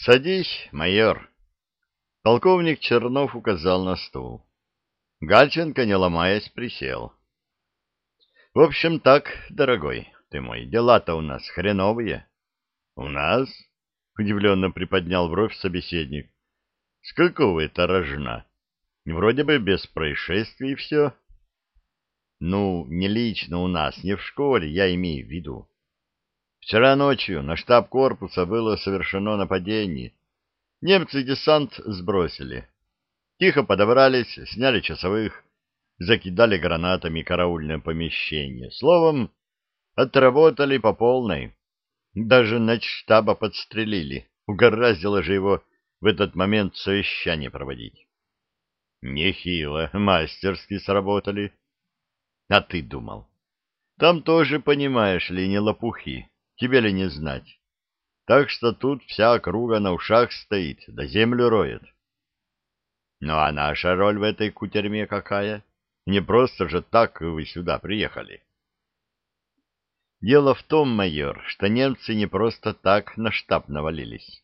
Садись, майор. Полковник Чернов указал на стул. Гальченко, не ломаясь, присел. В общем, так, дорогой ты мой, дела-то у нас хреновые. У нас? Удивленно приподнял бровь собеседник. С какого это рожна? Вроде бы без происшествий все. Ну, не лично у нас, не в школе, я имею в виду. Вчера ночью на штаб корпуса было совершено нападение. Немцы десант сбросили. Тихо подобрались, сняли часовых, закидали гранатами караульное помещение. Словом, отработали по полной. Даже штаба подстрелили. Угораздило же его в этот момент совещание проводить. Нехило, мастерски сработали. А ты думал? Там тоже, понимаешь ли, не лопухи. Тебе ли не знать? Так что тут вся округа на ушах стоит, да землю роет. Ну а наша роль в этой кутерьме какая? Не просто же так вы сюда приехали. Дело в том, майор, что немцы не просто так на штаб навалились.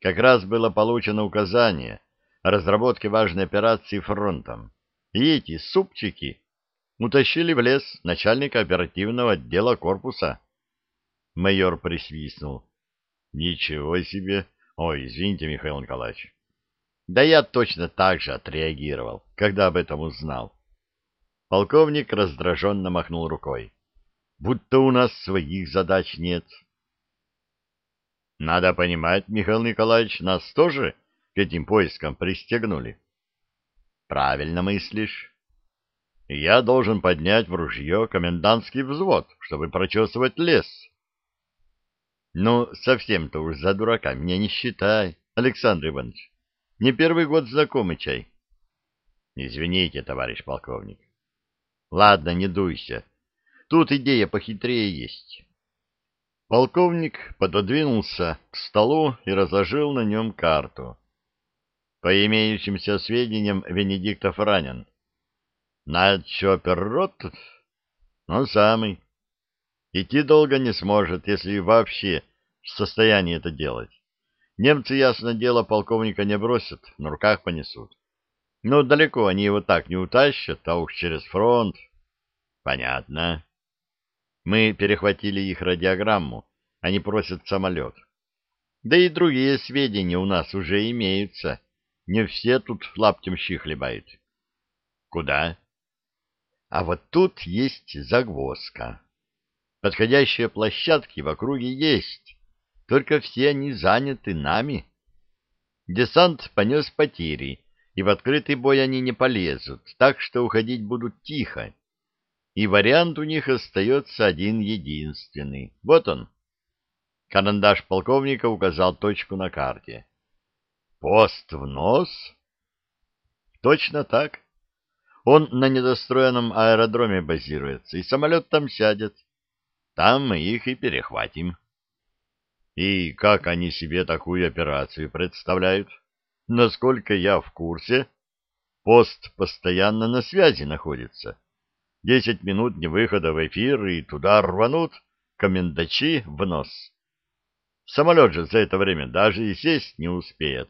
Как раз было получено указание о разработке важной операции фронтом. И эти супчики утащили в лес начальника оперативного отдела корпуса. Майор присвистнул. Ничего себе! Ой, извините, Михаил Николаевич. Да я точно так же отреагировал, когда об этом узнал. Полковник раздраженно махнул рукой. Будто у нас своих задач нет. Надо понимать, Михаил Николаевич, нас тоже к этим поискам пристегнули. Правильно мыслишь. Я должен поднять в ружье комендантский взвод, чтобы прочесывать лес. Ну, совсем-то уж за дурака меня не считай, Александр Иванович. Не первый год знакомый чай. Извините, товарищ полковник. Ладно, не дуйся. Тут идея похитрее есть. Полковник пододвинулся к столу и разложил на нем карту. По имеющимся сведениям, Венедиктов ранен. Начо Перрот? Он самый. Идти долго не сможет, если вообще в состоянии это делать. Немцы, ясно дело, полковника не бросят, на руках понесут. Но далеко они его так не утащат, а уж через фронт. Понятно. Мы перехватили их радиограмму, они просят самолет. Да и другие сведения у нас уже имеются. Не все тут лаптем щи хлебают. Куда? А вот тут есть загвоздка. Подходящие площадки в округе есть только все они заняты нами. Десант понес потери, и в открытый бой они не полезут, так что уходить будут тихо. И вариант у них остается один единственный. Вот он. Карандаш полковника указал точку на карте. Пост в нос? Точно так. Он на недостроенном аэродроме базируется, и самолет там сядет. Там мы их и перехватим. И как они себе такую операцию представляют? Насколько я в курсе, пост постоянно на связи находится. Десять минут не выхода в эфир, и туда рванут комендачи в нос. Самолет же за это время даже и сесть не успеет.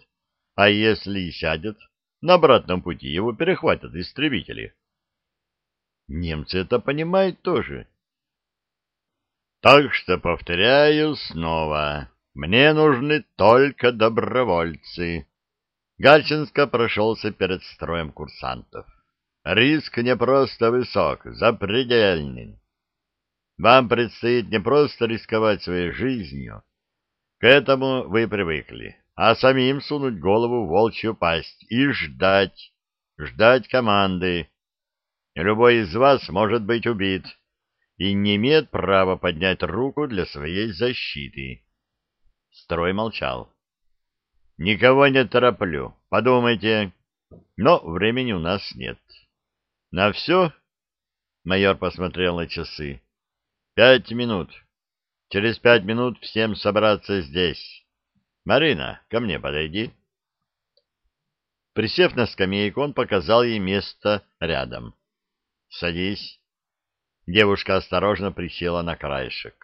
А если и сядет, на обратном пути его перехватят истребители. Немцы это понимают тоже. Так что, повторяю снова, мне нужны только добровольцы. Гальчинско прошелся перед строем курсантов. Риск не просто высок, запредельный. Вам предстоит не просто рисковать своей жизнью. К этому вы привыкли, а самим сунуть голову в волчью пасть и ждать, ждать команды. Любой из вас может быть убит, и не имеет права поднять руку для своей защиты. Строй молчал. Никого не тороплю, подумайте. Но времени у нас нет. На все? Майор посмотрел на часы. Пять минут. Через пять минут всем собраться здесь. Марина, ко мне подойди. Присев на скамейку, он показал ей место рядом. Садись. Девушка осторожно присела на краешек.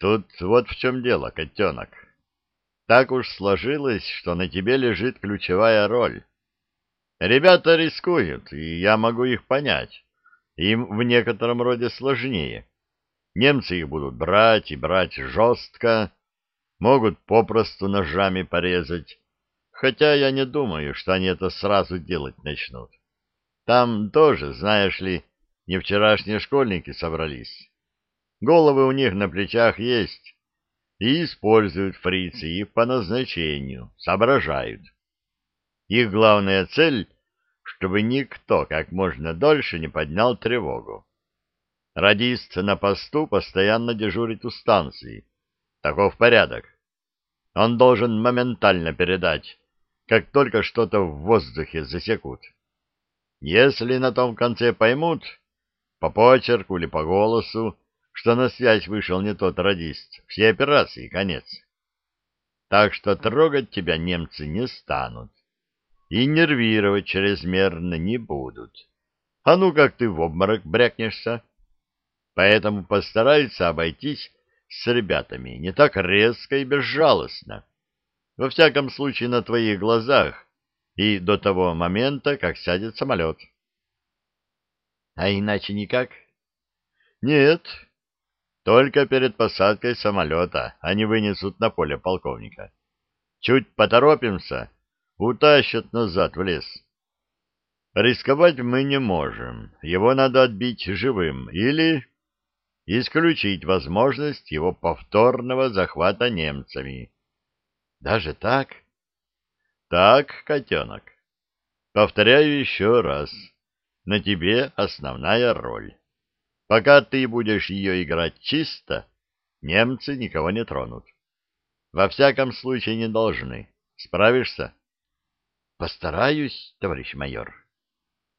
Тут вот в чем дело, котенок. Так уж сложилось, что на тебе лежит ключевая роль. Ребята рискуют, и я могу их понять. Им в некотором роде сложнее. Немцы их будут брать и брать жестко, могут попросту ножами порезать, хотя я не думаю, что они это сразу делать начнут. Там тоже, знаешь ли, не вчерашние школьники собрались. Головы у них на плечах есть, и используют фрицы их по назначению, соображают. Их главная цель — чтобы никто как можно дольше не поднял тревогу. Радист на посту постоянно дежурит у станции. Таков порядок. Он должен моментально передать, как только что-то в воздухе засекут. Если на том конце поймут, по почерку или по голосу, что на связь вышел не тот радист, все операции конец. Так что трогать тебя немцы не станут и нервировать чрезмерно не будут. А ну как ты в обморок брякнешься? Поэтому постараются обойтись с ребятами не так резко и безжалостно. Во всяком случае, на твоих глазах и до того момента, как сядет самолет. А иначе никак? Нет, только перед посадкой самолета они вынесут на поле полковника. Чуть поторопимся, утащат назад в лес. Рисковать мы не можем, его надо отбить живым или исключить возможность его повторного захвата немцами. Даже так? Так, котенок. Повторяю еще раз, на тебе основная роль. Пока ты будешь ее играть чисто, немцы никого не тронут. Во всяком случае не должны. Справишься? Постараюсь, товарищ майор.